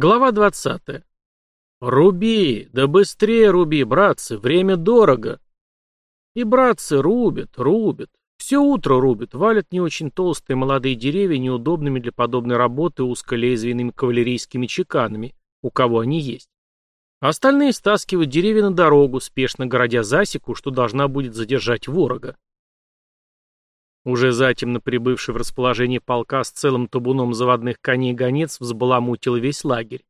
Глава 20. «Руби! Да быстрее руби, братцы! Время дорого!» И братцы рубят, рубят. Все утро рубят, валят не очень толстые молодые деревья неудобными для подобной работы узколезвийными кавалерийскими чеканами, у кого они есть. Остальные стаскивают деревья на дорогу, спешно городя засеку, что должна будет задержать ворога. Уже затемно прибывший в расположение полка с целым табуном заводных коней гонец взбаламутил весь лагерь.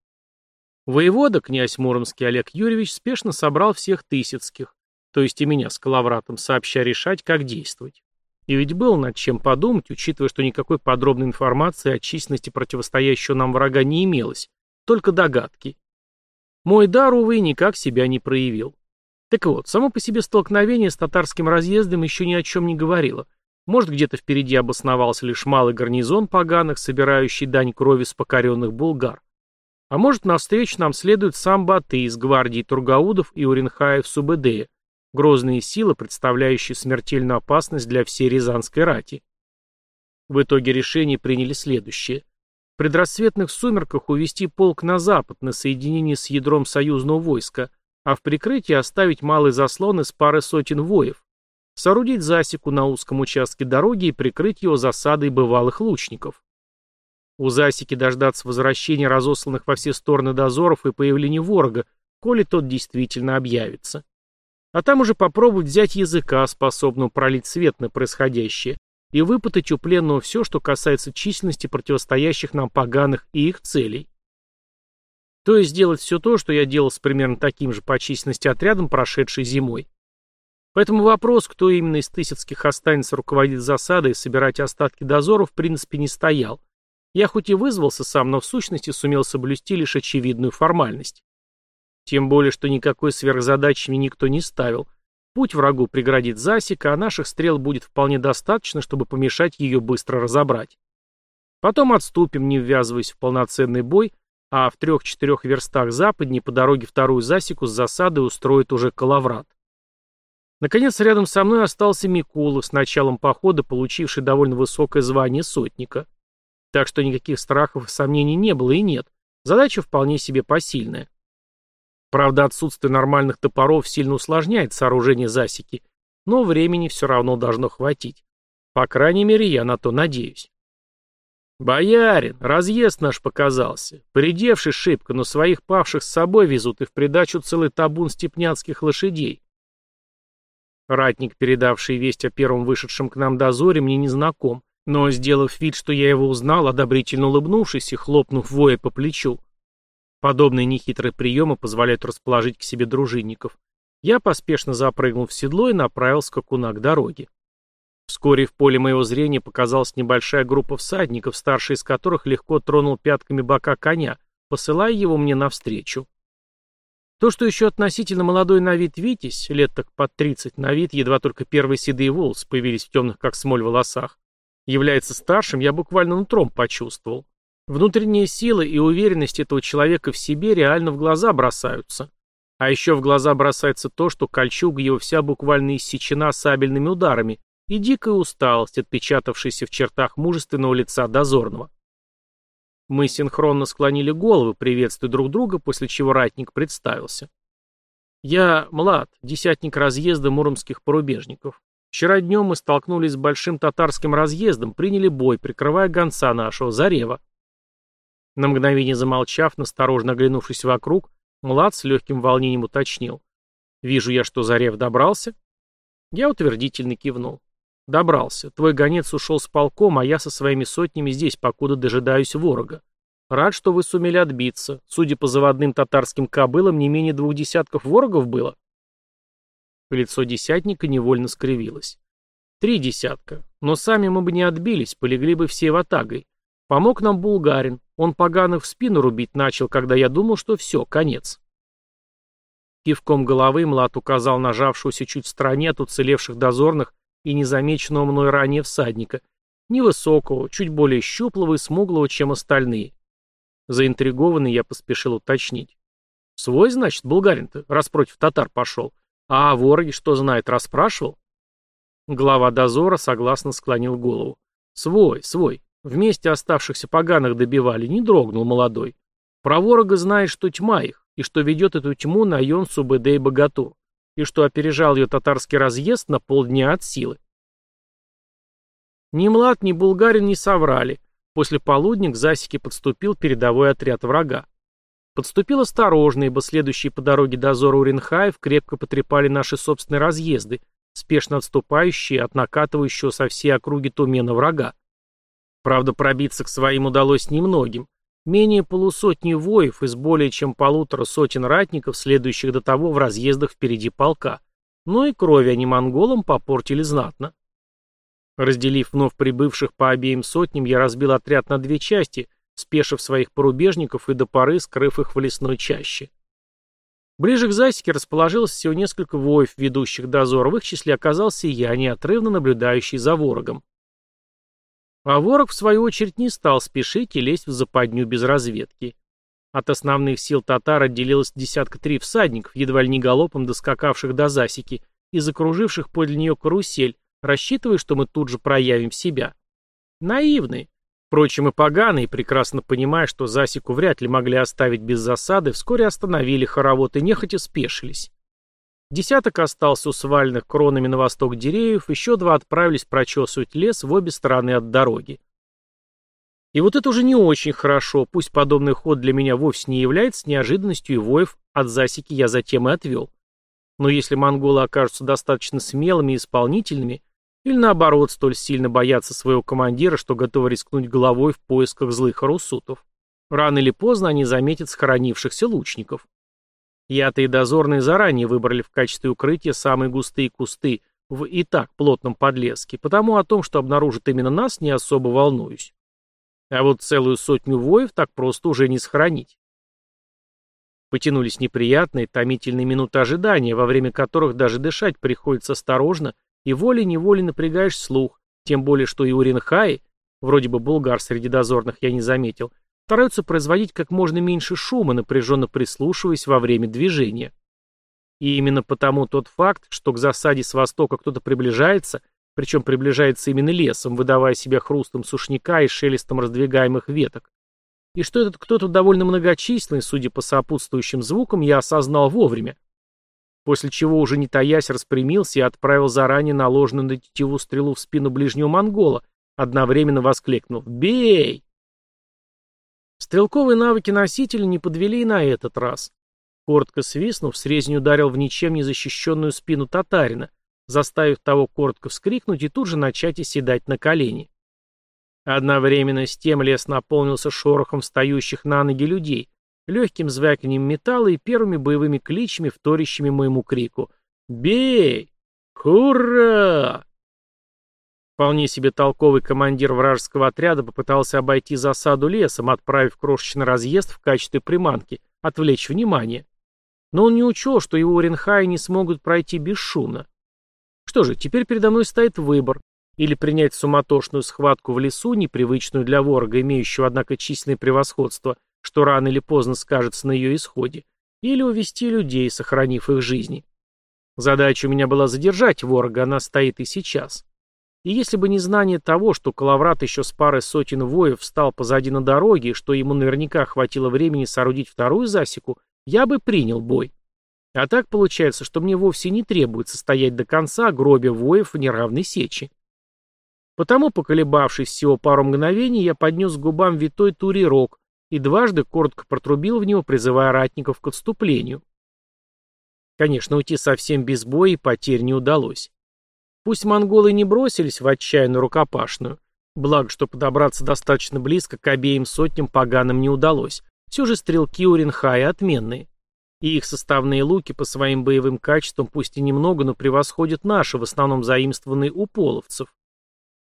Воевода, князь Муромский Олег Юрьевич, спешно собрал всех тысяцких, то есть и меня с Калавратом, сообща решать, как действовать. И ведь было над чем подумать, учитывая, что никакой подробной информации о численности противостоящего нам врага не имелось, только догадки. Мой дар, увы, никак себя не проявил. Так вот, само по себе столкновение с татарским разъездом еще ни о чем не говорило – может, где-то впереди обосновался лишь малый гарнизон поганых, собирающий дань крови с покоренных булгар. А может, навстречу нам следует сам Баты из гвардии Тургаудов и Уренхаев Субэдея, грозные силы, представляющие смертельную опасность для всей Рязанской рати. В итоге решение приняли следующее. В предрассветных сумерках увести полк на запад на соединение с ядром союзного войска, а в прикрытии оставить малый заслон из пары сотен воев, соорудить засеку на узком участке дороги и прикрыть его засадой бывалых лучников. У засеки дождаться возвращения разосланных во все стороны дозоров и появления ворога, коли тот действительно объявится. А там уже попробовать взять языка, способного пролить свет на происходящее, и выпытать у пленного все, что касается численности противостоящих нам поганых и их целей. То есть сделать все то, что я делал с примерно таким же по численности отрядом, прошедшей зимой. Поэтому вопрос, кто именно из Тысяцких останется руководить засадой и собирать остатки дозоров, в принципе, не стоял. Я хоть и вызвался сам, но в сущности сумел соблюсти лишь очевидную формальность. Тем более, что никакой сверхзадачи мне никто не ставил. Путь врагу преградит засека, а наших стрел будет вполне достаточно, чтобы помешать ее быстро разобрать. Потом отступим, не ввязываясь в полноценный бой, а в трех-четырех верстах западнее по дороге вторую засеку с засадой устроит уже Калаврат. Наконец, рядом со мной остался Микула, с началом похода получивший довольно высокое звание сотника. Так что никаких страхов и сомнений не было и нет. Задача вполне себе посильная. Правда, отсутствие нормальных топоров сильно усложняет сооружение засеки, но времени все равно должно хватить. По крайней мере, я на то надеюсь. «Боярин, разъезд наш показался. Придевший шибко, но своих павших с собой везут и в придачу целый табун степняцких лошадей. Ратник, передавший весть о первом вышедшем к нам дозоре, мне не знаком, но, сделав вид, что я его узнал, одобрительно улыбнувшись и хлопнув воя по плечу. Подобные нехитрые приемы позволяют расположить к себе дружинников. Я поспешно запрыгнул в седло и направил скакуна к дороге. Вскоре в поле моего зрения показалась небольшая группа всадников, старший из которых легко тронул пятками бока коня, посылая его мне навстречу. То, что еще относительно молодой на вид Витязь, лет так под 30 на вид, едва только первые седые волосы появились в темных, как смоль, волосах, является старшим, я буквально нутром почувствовал. Внутренняя сила и уверенность этого человека в себе реально в глаза бросаются. А еще в глаза бросается то, что кольчуга его вся буквально иссечена сабельными ударами и дикая усталость, отпечатавшаяся в чертах мужественного лица дозорного. Мы синхронно склонили головы, приветствуя друг друга, после чего ратник представился. Я Млад, десятник разъезда муромских порубежников. Вчера днем мы столкнулись с большим татарским разъездом, приняли бой, прикрывая гонца нашего, Зарева. На мгновение замолчав, насторожно оглянувшись вокруг, Млад с легким волнением уточнил. «Вижу я, что Зарев добрался?» Я утвердительно кивнул. Добрался. Твой гонец ушел с полком, а я со своими сотнями здесь, покуда дожидаюсь ворога. Рад, что вы сумели отбиться. Судя по заводным татарским кобылам, не менее двух десятков ворогов было. Лицо десятника невольно скривилось. Три десятка. Но сами мы бы не отбились, полегли бы все ватагой. Помог нам булгарин. Он поганых в спину рубить начал, когда я думал, что все, конец. Кивком головы Млад указал нажавшуюся чуть в стороне от уцелевших дозорных и незамеченного мной ранее всадника, невысокого, чуть более щуплого и смуглого, чем остальные. Заинтригованный я поспешил уточнить. Свой, значит, булгарин-то, раз против татар пошел. А о вороге что знает, расспрашивал? Глава дозора согласно склонил голову. Свой, свой. Вместе оставшихся поганых добивали, не дрогнул молодой. Про ворога знает, что тьма их, и что ведет эту тьму на Йон Субэдэ и Богатур, и что опережал ее татарский разъезд на полдня от силы. Ни Млад, ни Булгарин не соврали. После полудня к засеке подступил передовой отряд врага. Подступил осторожно, ибо следующие по дороге дозора Уренхаев крепко потрепали наши собственные разъезды, спешно отступающие от накатывающего со всей округи тумена врага. Правда, пробиться к своим удалось немногим. Менее полусотни воев из более чем полутора сотен ратников, следующих до того в разъездах впереди полка. Но и крови они монголам попортили знатно. Разделив вновь прибывших по обеим сотням, я разбил отряд на две части, спешив своих порубежников и до поры скрыв их в лесной чаще. Ближе к засеке расположилось всего несколько воев, ведущих дозор, в их числе оказался я, неотрывно наблюдающий за ворогом. А ворог, в свою очередь, не стал спешить и лезть в западню без разведки. От основных сил татар отделилось десятка три всадников, едва ли не галопом доскакавших до засеки и закруживших подле нее карусель, рассчитывая, что мы тут же проявим себя. Наивные. Впрочем, и поганые, прекрасно понимая, что засеку вряд ли могли оставить без засады, вскоре остановили хоровод и нехотя спешились. Десяток остался у сваленных кронами на восток деревьев, еще два отправились прочесывать лес в обе стороны от дороги. И вот это уже не очень хорошо, пусть подобный ход для меня вовсе не является неожиданностью и воев от засеки я затем и отвел. Но если монголы окажутся достаточно смелыми и исполнительными, или наоборот, столь сильно боятся своего командира, что готовы рискнуть головой в поисках злых арусутов. Рано или поздно они заметят схоронившихся лучников. Я-то и дозорные заранее выбрали в качестве укрытия самые густые кусты в и так плотном подлеске, потому о том, что обнаружат именно нас, не особо волнуюсь. А вот целую сотню воев так просто уже не сохранить. Потянулись неприятные, томительные минуты ожидания, во время которых даже дышать приходится осторожно и волей-неволей напрягаешь слух, тем более, что и Уренхай, вроде бы булгар среди дозорных я не заметил, стараются производить как можно меньше шума, напряженно прислушиваясь во время движения. И именно потому тот факт, что к засаде с востока кто-то приближается, причем приближается именно лесом, выдавая себя хрустом сушняка и шелестом раздвигаемых веток, и что этот кто-то довольно многочисленный, судя по сопутствующим звукам, я осознал вовремя после чего уже не таясь распрямился и отправил заранее наложенную на тетиву стрелу в спину ближнего монгола, одновременно воскликнув «Бей!». Стрелковые навыки носителя не подвели и на этот раз. Коротко свистнув, срезень ударил в ничем не защищенную спину татарина, заставив того коротко вскрикнуть и тут же начать оседать на колени. Одновременно с тем лес наполнился шорохом встающих на ноги людей, легким звяканием металла и первыми боевыми кличами, вторящими моему крику «Бей! Ура!». Вполне себе толковый командир вражеского отряда попытался обойти засаду лесом, отправив крошечный разъезд в качестве приманки, отвлечь внимание. Но он не учел, что его Оренхай не смогут пройти бесшумно. Что же, теперь передо мной стоит выбор. Или принять суматошную схватку в лесу, непривычную для ворога, имеющего, однако, численное превосходство, что рано или поздно скажется на ее исходе, или увести людей, сохранив их жизни. Задача у меня была задержать ворога, она стоит и сейчас. И если бы не знание того, что Калаврат еще с парой сотен воев встал позади на дороге, что ему наверняка хватило времени соорудить вторую засеку, я бы принял бой. А так получается, что мне вовсе не требуется стоять до конца, гробя воев в неравной сечи. Потому, поколебавшись всего пару мгновений, я поднес к губам витой турирок, и дважды коротко протрубил в него, призывая ратников к отступлению. Конечно, уйти совсем без боя и потерь не удалось. Пусть монголы не бросились в отчаянную рукопашную, благо, что подобраться достаточно близко к обеим сотням поганым не удалось, все же стрелки у Ринхая отменные. И их составные луки по своим боевым качествам пусть и немного, но превосходят наши, в основном заимствованные у половцев.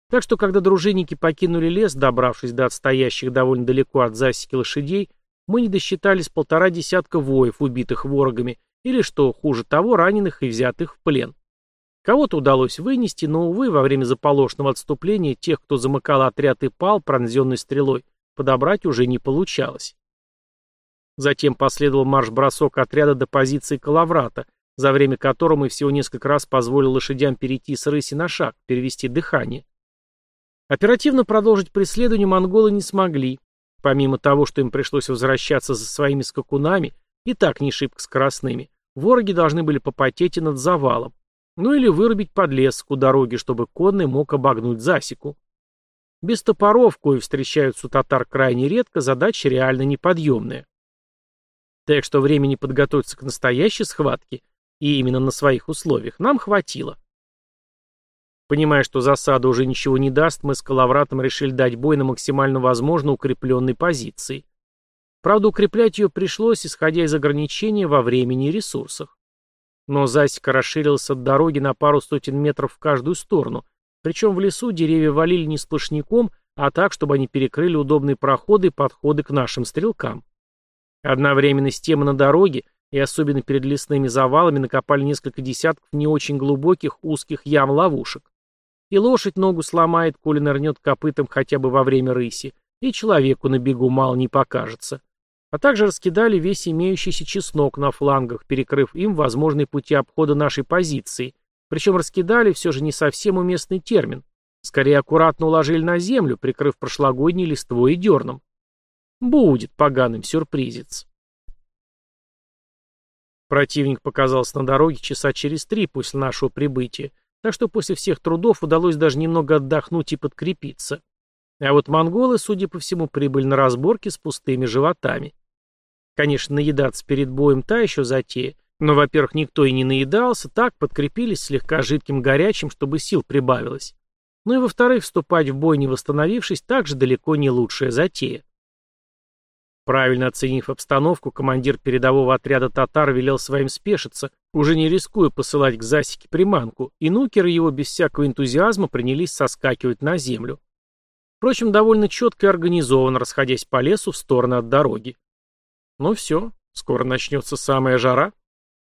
Так что, когда дружинники покинули лес, добравшись до отстоящих довольно далеко от засеки лошадей, мы не досчитались полтора десятка воев, убитых ворогами, или, что хуже того, раненых и взятых в плен. Кого-то удалось вынести, но, увы, во время заполошного отступления тех, кто замыкал отряд и пал, пронзенный стрелой, подобрать уже не получалось. Затем последовал марш-бросок отряда до позиции Калаврата, за время которого мы всего несколько раз позволили лошадям перейти с рыси на шаг, перевести дыхание. Оперативно продолжить преследование монголы не смогли, помимо того, что им пришлось возвращаться за своими скакунами, и так не шибко скоростными, вороги должны были попотеть и над завалом, ну или вырубить подлесок у дороги, чтобы конный мог обогнуть засеку. Без топоров, кои встречаются у татар крайне редко, задача реально неподъемная. Так что времени подготовиться к настоящей схватке, и именно на своих условиях, нам хватило. Понимая, что засада уже ничего не даст, мы с Калавратом решили дать бой на максимально возможно укрепленной позиции. Правда, укреплять ее пришлось, исходя из ограничения во времени и ресурсах. Но засека расширилась от дороги на пару сотен метров в каждую сторону, причем в лесу деревья валили не сплошняком, а так, чтобы они перекрыли удобные проходы и подходы к нашим стрелкам. Одновременно с темы на дороге и особенно перед лесными завалами накопали несколько десятков не очень глубоких узких ям-ловушек. И лошадь ногу сломает, коли нырнет копытом хотя бы во время рыси, и человеку на бегу мало не покажется. А также раскидали весь имеющийся чеснок на флангах, перекрыв им возможные пути обхода нашей позиции. Причем раскидали все же не совсем уместный термин. Скорее аккуратно уложили на землю, прикрыв прошлогодней листвой и дерном. Будет поганым сюрпризец. Противник показался на дороге часа через три после нашего прибытия, так что после всех трудов удалось даже немного отдохнуть и подкрепиться. А вот монголы, судя по всему, прибыли на разборки с пустыми животами. Конечно, наедаться перед боем та еще затея, но, во-первых, никто и не наедался, так подкрепились слегка жидким горячим, чтобы сил прибавилось. Ну и, во-вторых, вступать в бой не восстановившись, также далеко не лучшая затея. Правильно оценив обстановку, командир передового отряда татар велел своим спешиться, уже не рискуя посылать к засеке приманку, и нукеры его без всякого энтузиазма принялись соскакивать на землю. Впрочем, довольно четко и организованно, расходясь по лесу в сторону от дороги. Ну все, скоро начнется самая жара.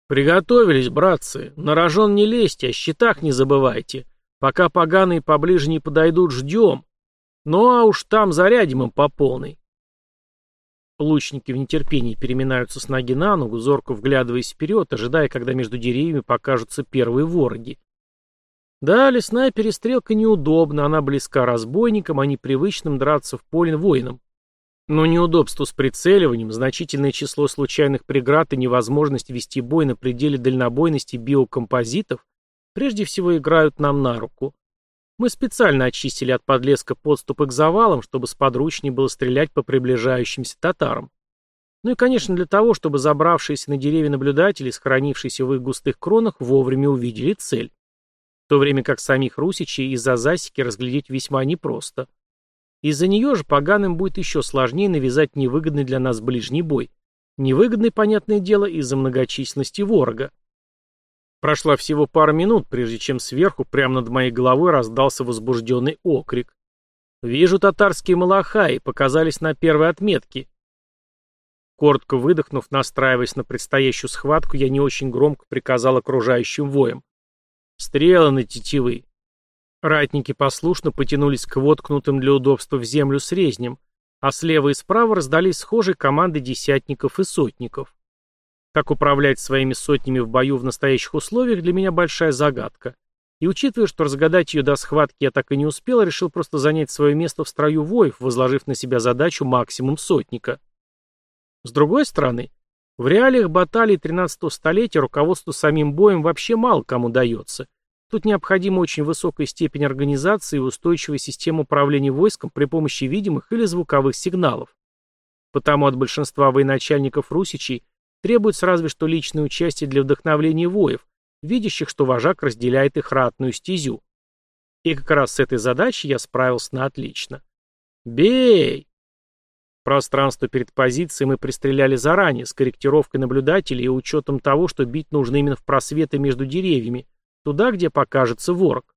Приготовились, братцы, на рожон не лезьте, о щитах не забывайте. Пока поганые поближе не подойдут, ждем. Ну а уж там зарядим им по полной. Лучники в нетерпении переминаются с ноги на ногу, зорко вглядываясь вперед, ожидая, когда между деревьями покажутся первые вороги. Да, лесная перестрелка неудобна, она близка разбойникам, а не привычным драться в поле воинам. Но неудобство с прицеливанием, значительное число случайных преград и невозможность вести бой на пределе дальнобойности биокомпозитов прежде всего играют нам на руку. Мы специально очистили от подлеска подступы к завалам, чтобы сподручнее было стрелять по приближающимся татарам. Ну и, конечно, для того, чтобы забравшиеся на деревья наблюдатели, сохранившиеся в их густых кронах, вовремя увидели цель. В то время как самих русичей из-за засеки разглядеть весьма непросто. Из-за нее же поганым будет еще сложнее навязать невыгодный для нас ближний бой. Невыгодный, понятное дело, из-за многочисленности ворога. Прошла всего пара минут, прежде чем сверху, прямо над моей головой, раздался возбужденный окрик. «Вижу татарские малахаи, показались на первой отметке». Коротко выдохнув, настраиваясь на предстоящую схватку, я не очень громко приказал окружающим воям. «Стрелы на тетивы!» Ратники послушно потянулись к воткнутым для удобства в землю срезням, а слева и справа раздались схожие команды десятников и сотников. Как управлять своими сотнями в бою в настоящих условиях, для меня большая загадка. И учитывая, что разгадать ее до схватки я так и не успел, решил просто занять свое место в строю воев, возложив на себя задачу максимум сотника. С другой стороны, в реалиях баталий 13 столетия руководство самим боем вообще мало кому дается. Тут необходима очень высокая степень организации и устойчивая система управления войском при помощи видимых или звуковых сигналов. Потому от большинства военачальников русичей Требуется разве что личное участие для вдохновления воев, видящих, что вожак разделяет их ратную стезю. И как раз с этой задачей я справился на отлично. «Бей!» Пространство перед позицией мы пристреляли заранее, с корректировкой наблюдателей и учетом того, что бить нужно именно в просветы между деревьями, туда, где покажется ворог.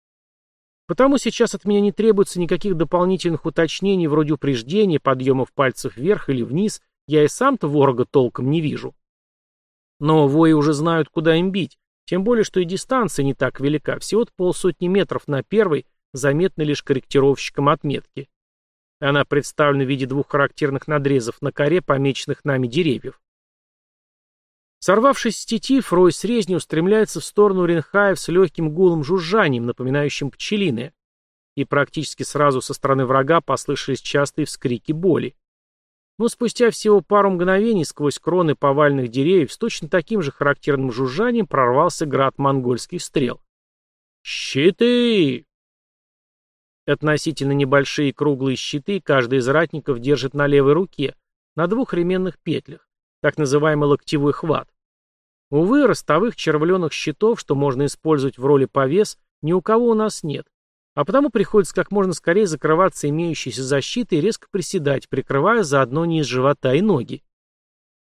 Потому сейчас от меня не требуется никаких дополнительных уточнений вроде упреждения, подъемов пальцев вверх или вниз, я и сам-то ворога толком не вижу. Но вои уже знают, куда им бить, тем более, что и дистанция не так велика, всего-то полсотни метров на первой, заметны лишь корректировщиком отметки. Она представлена в виде двух характерных надрезов на коре, помеченных нами деревьев. Сорвавшись с тетив, рой с резнью устремляется в сторону Ренхаев с легким гулом жужжанием, напоминающим пчелиное. И практически сразу со стороны врага послышались частые вскрики боли. но спустя всего пару мгновений сквозь кроны повальных деревьев с точно таким же характерным жужжанием прорвался град монгольских стрел. «Щиты!» Относительно небольшие круглые щиты каждый из ратников держит на левой руке, на двух ременных петлях, так называемый локтевой хват. Увы, ростовых червленых щитов, что можно использовать в роли повес, ни у кого у нас нет, а потому приходится как можно скорее закрываться имеющейся защитой и резко приседать, прикрывая заодно низ живота и ноги.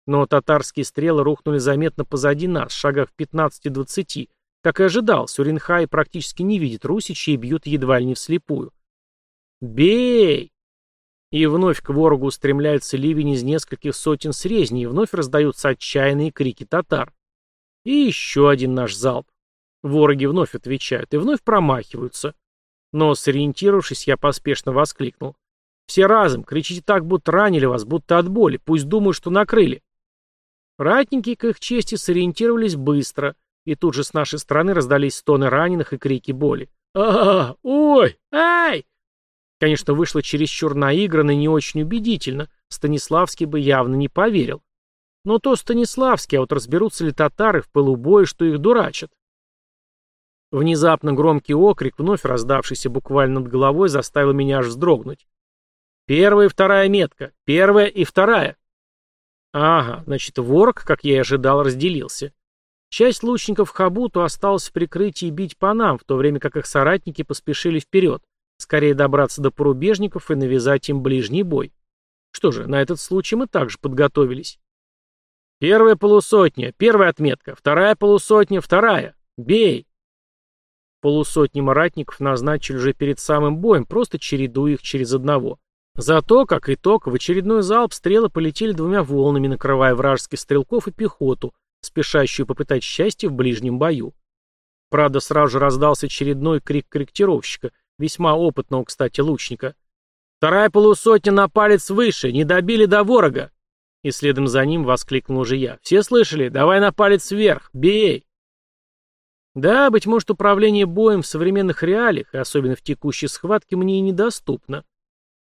Но татарские стрелы рухнули заметно позади нас, шагах в 15-20, как и ожидал, Сюринхай практически не видит русичей и бьют едва ли не вслепую. «Бей!» И вновь к ворогу устремляется ливень из нескольких сотен срезней, и вновь раздаются отчаянные крики татар. И еще один наш залп. Вороги вновь отвечают и вновь промахиваются. Но, сориентировавшись, я поспешно воскликнул. «Все разом, кричите так, будто ранили вас, будто от боли, пусть думают, что накрыли». Ратники, к их чести, сориентировались быстро — и тут же с нашей стороны раздались стоны раненых и крики боли. а, -а Ой! Ай!» Конечно, вышло чересчур наигранно и не очень убедительно. Станиславский бы явно не поверил. Но то Станиславский, а вот разберутся ли татары в пылу боя, что их дурачат. Внезапно громкий окрик, вновь раздавшийся буквально над головой, заставил меня аж вздрогнуть. Первая и вторая метка. Первая и вторая. Ага, значит, ворог, как я и ожидал, разделился. Часть лучников Хабуту осталась в прикрытии бить по нам, в то время как их соратники поспешили вперед, скорее добраться до порубежников и навязать им ближний бой. Что же, на этот случай мы также подготовились. Первая полусотня, первая отметка, вторая полусотня, вторая. Бей! Полусотни маратников назначили уже перед самым боем, просто чередуя их через одного. Зато, как итог, в очередной залп стрелы полетели двумя волнами, накрывая вражеских стрелков и пехоту, спешащую попытать счастье в ближнем бою. Правда, сразу же раздался очередной крик корректировщика, весьма опытного, кстати, лучника. «Вторая полусотня на палец выше! Не добили до ворога!» И следом за ним воскликнул уже я. «Все слышали? Давай на палец вверх! Бей!» Да, быть может, управление боем в современных реалиях, особенно в текущей схватке, мне и недоступно.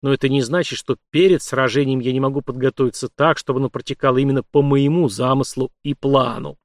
Но это не значит, что перед сражением я не могу подготовиться так, чтобы оно протекало именно по моему замыслу и плану.